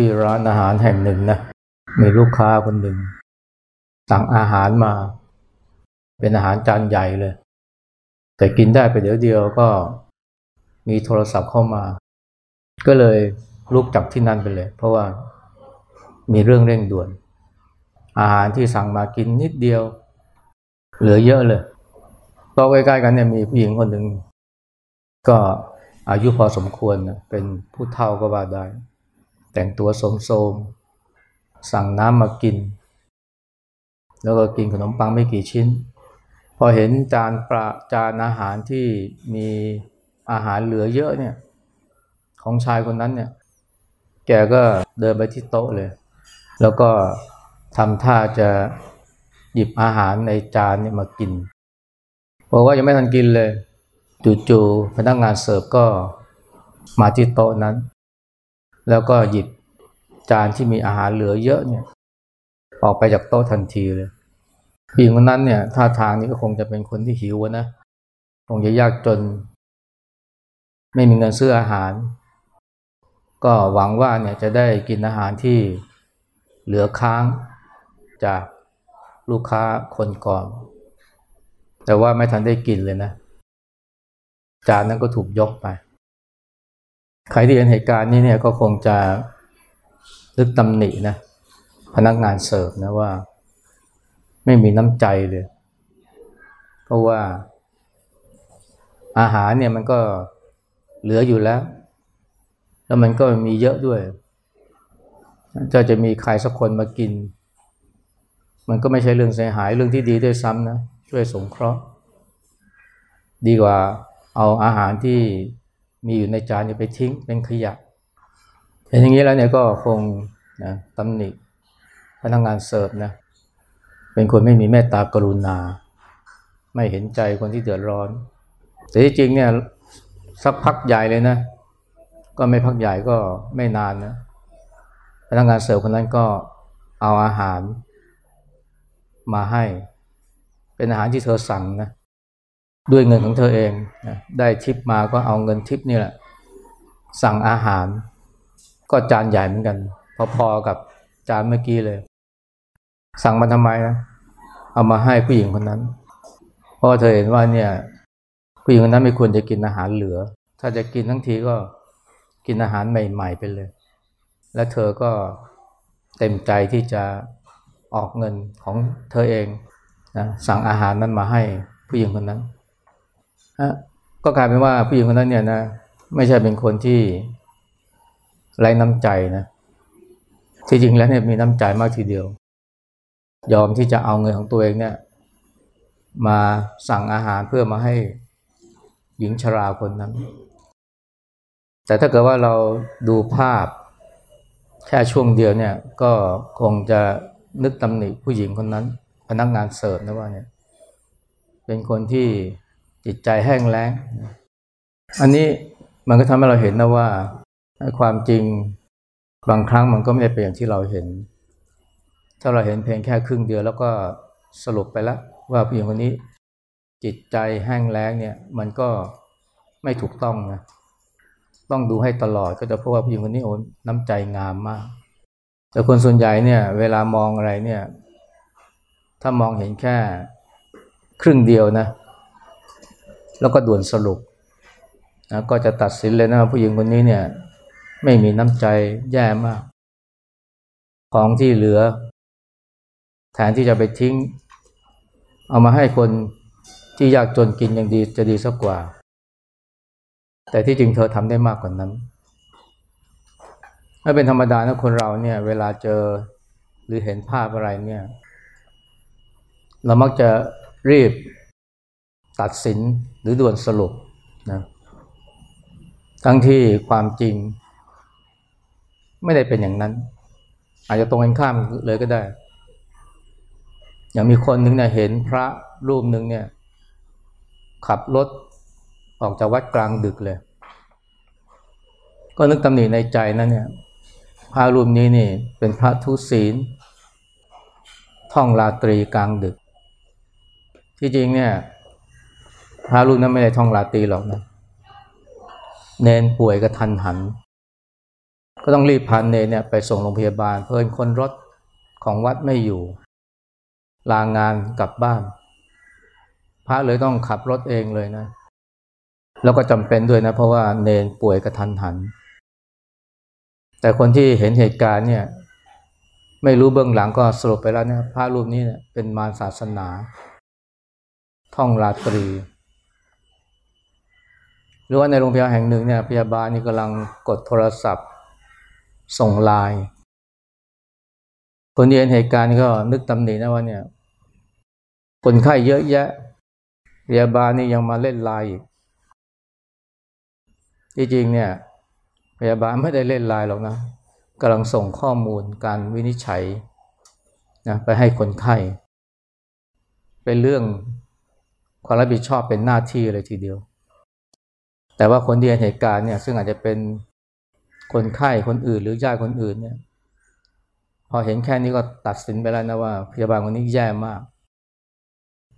ที่ร้านอาหารแห่งหนึ่งนะมีลูกค้าคนหนึ่ง สั่งอาหารมา เป็นอาหารจานใหญ่เลย แต่กินได้ไปเดี๋ยวเดียวก็มีโทรศัพท์เข้ามา ก็เลยลุกจากที่นั่นไปเลย เพราะว่ามีเรื่องเร่งด่วน อาหารที่สั่งมากินนิดเดียว เหลือเยอะเลยก็ใกล้ๆกันเนี่ยมีผู้หญิงคนหนึ่งก็อายุพอสมควรนะเป็นผู้เฒ่าก็ว่าได้ แต่งตัวโสมๆสั่งน้ำมากิน แล้วก็กินขนมปังไม่กี่ชิ้น พอเห็นจานปลาจานอาหารที่มีอาหารเหลือเยอะเนี่ยของชายคนนั้นเนี่ย แกก็เดินไปที่โต๊ะเลย แล้วก็ทำท่าจะหยิบอาหารในจานเนี่ยมากินบอกว่ายังไม่ทันกินเลยจู่ๆพนักงานเสิร์ฟก็มาที่โต๊ะนั้น แล้วก็หยิบ จานที่มีอาหารเหลือเยอะเนี่ย ออกไปจากโต๊ะทันทีเลยผู้หญิงคนนั้นเนี่ยท่าทางนี้ก็คงจะเป็นคนที่หิวนะคงจะยากจน ไม่มีเงินซื้ออาหาร ก็หวังว่าเนี่ยจะได้กินอาหารที่เหลือค้างจากลูกค้าคนก่อน แต่ว่าไม่ทันได้กินเลยนะ จานนั้นก็ถูกยกไป ใครที่เห็นเหตุการณ์นี้เนี่ยก็คงจะ ลึกตำหนินะพนักงานเสิร์ฟนะว่า ไม่มีน้ำใจเลย เพราะว่าอาหารเนี่ยมันก็เหลืออยู่แล้ว แล้วมันก็มีเยอะด้วยจะจะมีใครสักคนมากิน มันก็ไม่ใช่เรื่องเสียหายเรื่องที่ดีด้วยซ้ำนะ ช่วยสงเคราะห์ ดีกว่าเอาอาหารที่มีอยู่ในจานไปทิ้งเป็นขยะเเห็นอย่างนี้แล้วเนี่ยก็คงนะตำหนิพนักงงานเสิร์ฟนะเป็นคนไม่มีเมตตากรุณา ไม่เห็นใจคนที่เดือดร้อน แต่ที่จริงเนี่ยสักพักใหญ่เลยนะ ก็ไม่พักใหญ่ก็ไม่นานนะพนักงงานเสิร์ฟคนนั้นก็เอาอาหารมาให้ เป็นอาหารที่เธอสั่งนะด้วยเงินของเธอเองได้ทิปมาก็เอาเงินทิปนี่แหละ สั่งอาหาร ก็จานใหญ่เหมือนกัน พอๆกับจานเมื่อกี้เลย สั่งมาทำไมนะเอามาให้ผู้หญิงคนนั้น เพราะเธอเห็นว่าเนี่ย ผู้หญิงคนนั้นไม่ควรจะกินอาหารเหลือ ถ้าจะกินทั้งทีก็กินอาหารใหม่ ๆ ไปเลย และเธอก็เต็มใจที่จะออกเงินของเธอเองนะสั่งอาหารนั้นมาให้ผู้หญิงคนนั้น ก็กลายเป็นว่าผู้หญิงคนนั้นเนี่ยนะไม่ใช่เป็นคนที่ ไร้น้ำใจนะที่จริงแล้วเนี่ยมีน้ำใจมากทีเดียว ยอมที่จะเอาเงินของตัวเองเนี่ย มาสั่งอาหารเพื่อมาให้หญิงชราคนนั้น แต่ถ้าเกิดว่าเราดูภาพแค่ช่วงเดียวเนี่ยก็คงจะนึกตำหนิผู้หญิงคนนั้น พนักงานเสิร์ฟนะว่าเนี่ย เป็นคนที่จิตใจแห้งแล้ง อันนี้มันก็ทำให้เราเห็นนะว่า ความจริงบางครั้งมันก็ไม่ได้เป็นอย่างที่เราเห็น ถ้าเราเห็นเพียงแค่ครึ่งเดียวแล้วก็สรุปไปแล้วว่าผู้หญิงคนนี้จิตใจแห้งแล้งเนี่ยมันก็ไม่ถูกต้องนะต้องดูให้ตลอดก็จะพบว่าผู้หญิงคนนี้โอ้น้ำใจงามมาก แต่คนส่วนใหญ่เนี่ย เวลามองอะไรเนี่ย ถ้ามองเห็นแค่ครึ่งเดียวนะ แล้วก็ด่วนสรุปนะก็จะตัดสินเลยนะผู้หญิงคนนี้เนี่ย ไม่มีน้ำใจแย่มาก ของที่เหลือ แทนที่จะไปทิ้ง เอามาให้คนที่ยากจนกินอยังดีจะดีสักกว่า แต่ที่จริงเธอทำได้มากกว่านั้นถ้าเป็นธรรมดานะคนเราเนี่ย เวลาเจอหรือเห็นภาพอะไรเนี่ย เรามักจะรีบตัดสินหรือด่วนสรุปนะทั้งที่ความจริง ไม่ได้เป็นอย่างนั้น อาจจะตรงกันข้ามเลยก็ได้ อย่างมีคนหนึ่งเนี่ยเห็นพระรูปหนึ่งเนี่ย ขับรถออกจากวัดกลางดึกเลย ก็นึกตำหนิในใจนะเนี่ยพระรูปนี้นี่เป็นพระทุศีล ท่องราตรีกลางดึก ที่จริงเนี่ยพระลูกนั้นไม่ได้ท่องลาตรีหรอกนะเนนป่วยกระทันหัน ก็ต้องรีบพาเนนเนี่ยไปส่งโรงพยาบาล เพิ่นคนรถของวัดไม่อยู่ ลางานกลับบ้าน พระเลยต้องขับรถเองเลยนะ แล้วก็จำเป็นด้วยนะ เพราะว่าเนนป่วยกระทันหัน แต่คนที่เห็นเหตุการณ์เนี่ย ไม่รู้เบื้องหลังก็สรุปไปแล้วนะพระรูปนี้เนี่ยเป็นมารศาสนา ท่องราตรีหรือว่าในโรงพยาบาลแห่งหนึ่งเนี่ยพยาบาลนี่กำลังกดโทรศัพท์ ส่งไลน์คนที่เห็นเหตุการณ์ก็นึกตำหนินะว่าเนี่ย คนไข้เยอะแยะพยาบาลนี่ยังมาเล่นไลน์อีกที่จริงเนี่ยพยาบาลไม่ได้เล่นไลน์หรอกนะกำลังส่งข้อมูลการวินิจฉัยนะไปให้คนไข้ เป็นเรื่องความรับผิดชอบเป็นหน้าที่เลยทีเดียว แต่ว่าคนที่เห็นเหตุการณ์เนี่ยซึ่งอาจจะเป็น คนไข้คนอื่นหรือญาติคนอื่นเนี่ย พอเห็นแค่นี้ก็ตัดสินไปแล้วนะว่า พยาบาลคนนี้แย่มาก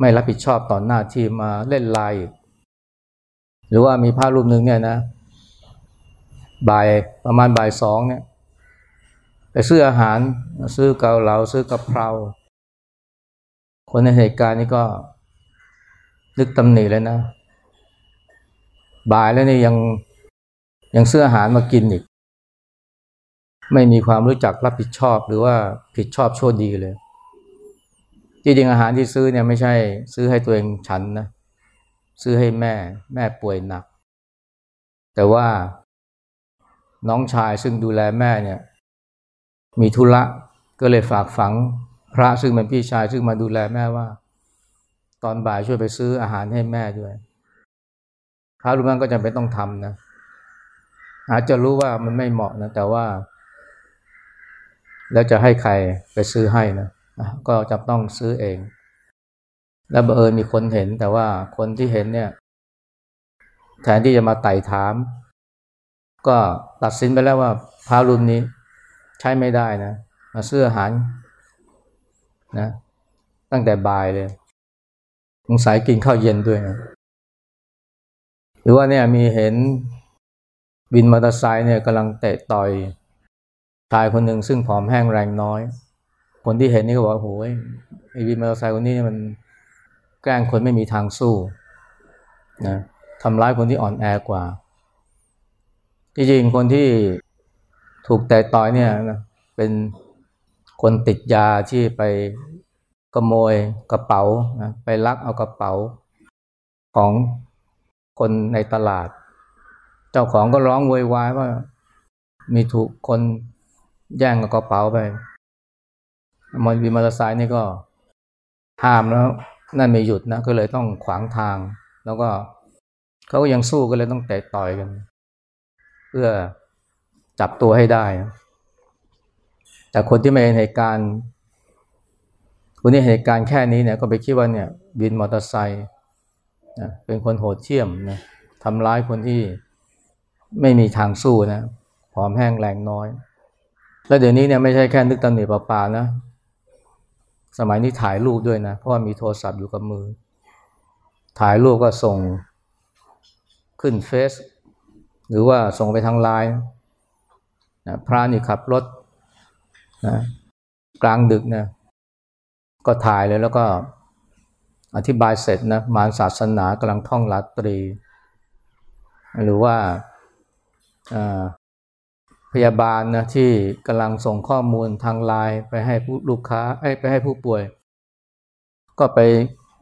ไม่รับผิดชอบต่อหน้าที่มาเล่นไลน์หรือว่ามีภาพรูปหนึ่งเนี่ยนะบ่ายประมาณบ่ายสองเนี่ยไปซื้ออาหารซื้อเกาเหลาซื้อกะเพราคนในเหตุการณ์นี้ก็นึกตำหนิเลยนะ บ่ายแล้วนี่ยังยังซื้ออาหารมากินอีก ไม่มีความรู้จักรับผิดชอบหรือว่าผิดชอบชั่วดีเลยจริงๆอาหารที่ซื้อเนี่ยไม่ใช่ซื้อให้ตัวเองฉันนะซื้อให้แม่แม่ป่วยหนัก แต่ว่าน้องชายซึ่งดูแลแม่เนี่ย มีธุระก็เลยฝากฝังพระซึ่งเป็นพี่ชายซึ่งมาดูแลแม่ว่า ตอนบ่ายช่วยไปซื้ออาหารให้แม่ด้วยพระรูปนั้นก็จำเป็นต้องทำนะอาจจะรู้ว่ามันไม่เหมาะนะแต่ว่า แล้วจะให้ใครไปซื้อให้นะก็จะต้องซื้อเอง แล้วบังเอิญมีคนเห็นแต่ว่าคนที่เห็นเนี่ย แทนที่จะมาไต่ถาม ก็ตัดสินไปแล้วว่าพารุ่นนี้ใช้ไม่ได้นะมาซื้ออาหารนะตั้งแต่บ่ายเลยสงสัยกินข้าวเย็นด้วยนะหรือว่าเนี่ยมีเห็นวินมอเตอร์ไซค์เนี่ยกำลังเตะต่อย ชายคนหนึ่งซึ่งผอมแห้งแรงน้อย คนที่เห็นนี่ก็บอกโอ้ยไอ้วินมอเตอร์ไซค์คนนี้มันแกล้งคนไม่มีทางสู้นะทำร้ายคนที่อ่อนแอกว่า จริงๆ คนที่ถูกแต่ต่อยเนี่ยนะเป็นคนติดยาที่ไปขโมยกระเป๋านะไปลักเอากระเป๋า ของคนในตลาด เจ้าของก็ร้องโวยวายว่ามีถูกคน แย่งกระเป๋าไปมอนวีมอเตอร์ไซค์นี่ก็ห้ามแล้วนั่นไม่หยุดนะก็เลยต้องขวางทาง แล้วก็เขาก็ยังสู้ก็เลยต้องเตะต่อยกัน เพื่อจับตัวให้ได้ แต่คนที่ไม่เห็นเหตุการณ์คนที่เหตุการณ์แค่นี้เนี่ยก็ไปคิดว่าเนี่ยบินมอเตอร์ไซค์เป็นคนโหดเชี่ยมนะทำร้ายคนที่ไม่มีทางสู้นะผอมแห้งแรงน้อย แล้วเดี๋ยวนี้เนี่ยไม่ใช่แค่นึกตำหนิปลาๆนะ สมัยนี้ถ่ายรูปด้วยนะ เพราะว่ามีโทรศัพท์อยู่กับมือ ถ่ายรูปก็ส่งขึ้นเฟซหรือว่าส่งไปทางไลน์นะพระนี่ขับรถนะกลางดึกนะก็ถ่ายเลยแล้วก็อธิบายเสร็จนะมารศาสนากำลังท่องราตรี หรือว่า พยาบาลนะที่กำลังส่งข้อมูลทางไลน์ไปให้ผู้ลูกค้าไปให้ผู้ป่วย ก็ไป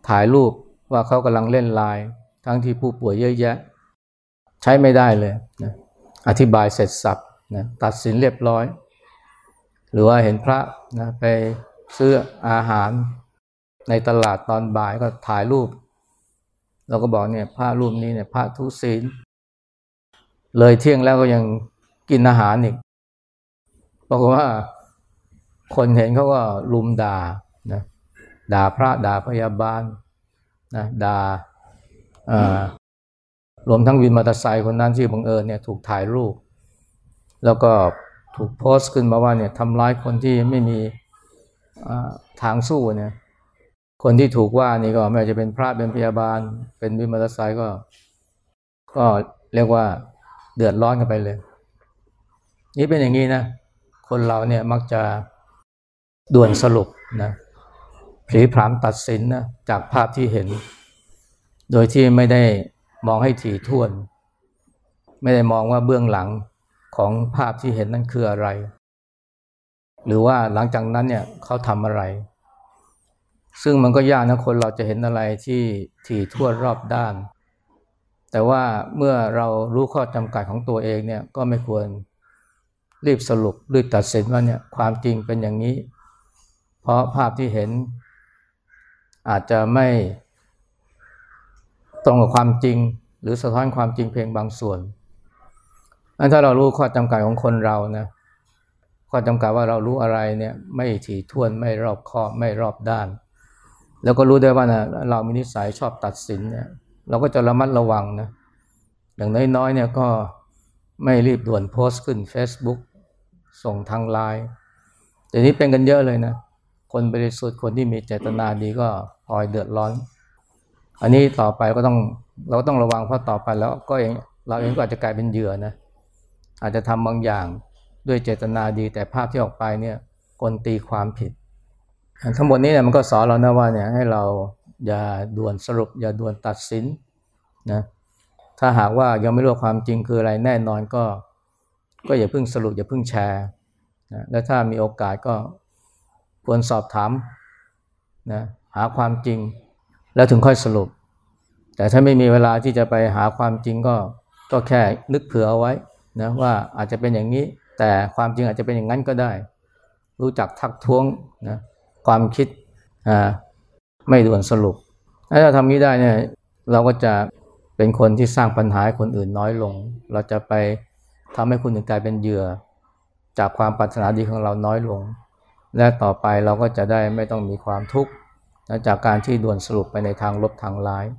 ถ่ายรูปว่าเขากำลังเล่นไลน์ทั้งที่ผู้ป่วยเยอะแยะ ใช้ไม่ได้เลยนะอธิบายเสร็จสับนะตัดสินเรียบร้อย หรือว่าเห็นพระนะไปซื้ออาหารในตลาดตอนบ่ายก็ถ่ายรูป เราก็บอกเนี่ยพระรูปนี้เนี่ยพระทุศีลเลยเที่ยงแล้วก็ยัง กินอาหารอีกบอกว่าคนเห็นเขาก็ลุมด่านะด่าพระด่าพยาบาลนะด่ารวมทั้งวินมอเตอร์ไซค์คนนั้นที่บังเอิญเนี่ยถูกถ่ายรูป แล้วก็ถูกโพสต์ขึ้นมาว่าเนี่ยทำร้ายคนที่ไม่มีทางสู้เนี่ยคนที่ถูกว่านี่ก็ไม่ว่าจะเป็นพระเป็นพยาบาล เป็นวินมอเตอร์ไซค์ก็ ก็เรียกว่าเดือดร้อนกันไปเลย นี่เป็นอย่างนี้นะ คนเราเนี่ยมักจะด่วนสรุปนะผีพรามตัดสินนะจากภาพที่เห็น โดยที่ไม่ได้มองให้ถี่ถ้วน ไม่ได้มองว่าเบื้องหลังของภาพที่เห็นนั่นคืออะไร หรือว่าหลังจากนั้นเนี่ยเขาทำอะไร ซึ่งมันก็ยากนะคนเราจะเห็นอะไรที่ถี่ถ้วนรอบด้าน แต่ว่าเมื่อเรารู้ข้อจำกัดของตัวเองเนี่ยก็ไม่ควร รีบสรุปรีบตัดสินว่าเนี่ยความจริงเป็นอย่างนี้ เพราะภาพที่เห็น อาจจะไม่ตรงกับความจริง หรือสะท้อนความจริงเพียงบางส่วนอันถ้าเรารู้ข้อจำกัดของคนเรานะข้อจำกัดว่าเรารู้อะไรเนี่ยไม่ถี่ถ้วนไม่รอบคอบไม่รอบด้าน แล้วก็รู้ได้ว่านะเรามีนิสัยชอบตัดสินเนี่ยเราก็จะระมัดระวังนะอย่างน้อยๆเนี่ยก็ไม่รีบด่วนโพสต์ขึ้น Facebook ส่งทางไลน์เดี๋ยวนี้เป็นกันเยอะเลยนะ คนบริสุทธิ์คนที่มีเจตนาดีก็พลอยเดือดร้อน อันนี้ต่อไปก็ต้องเราก็ต้องระวังเพราะต่อไปแล้วก็เองเราเองก็อาจจะกลายเป็นเหยื่อนะ อาจจะทำบางอย่างด้วยเจตนาดีแต่ภาพที่ออกไปเนี่ยคนตีความผิด ทั้งหมดนี้เนี่ยมันก็สอนเรานะว่าเนี่ยให้เราอย่าด่วนสรุป อย่าด่วนตัดสินนะถ้าหากว่ายังไม่รู้ความจริงคืออะไรแน่นอนก็ ก็อย่าเพิ่งสรุปอย่าเพิ่งแชร์นะและถ้ามีโอกาสก็ควรสอบถามนะหาความจริง แล้วถึงค่อยสรุป แต่ถ้าไม่มีเวลาที่จะไปหาความจริงก็ก็แค่นึกเผื่อเอาไว้นะว่าอาจจะเป็นอย่างนี้ แต่ความจริงอาจจะเป็นอย่างนั้นก็ได้ รู้จักทักท้วงนะความคิดอ่าไม่ด่วนสรุปถ้าเราทำนี้ได้เนี่ยเราก็จะเป็นคนที่สร้างปัญหาให้คนอื่นน้อยลง เราจะไป ทำให้คุณถึงกลายเป็นเหยื่อจากความปรารถนาดีของเราน้อยลง และต่อไปเราก็จะได้ไม่ต้องมีความทุกข์จากการที่ด่วนสรุปไปในทางลบทางร้าย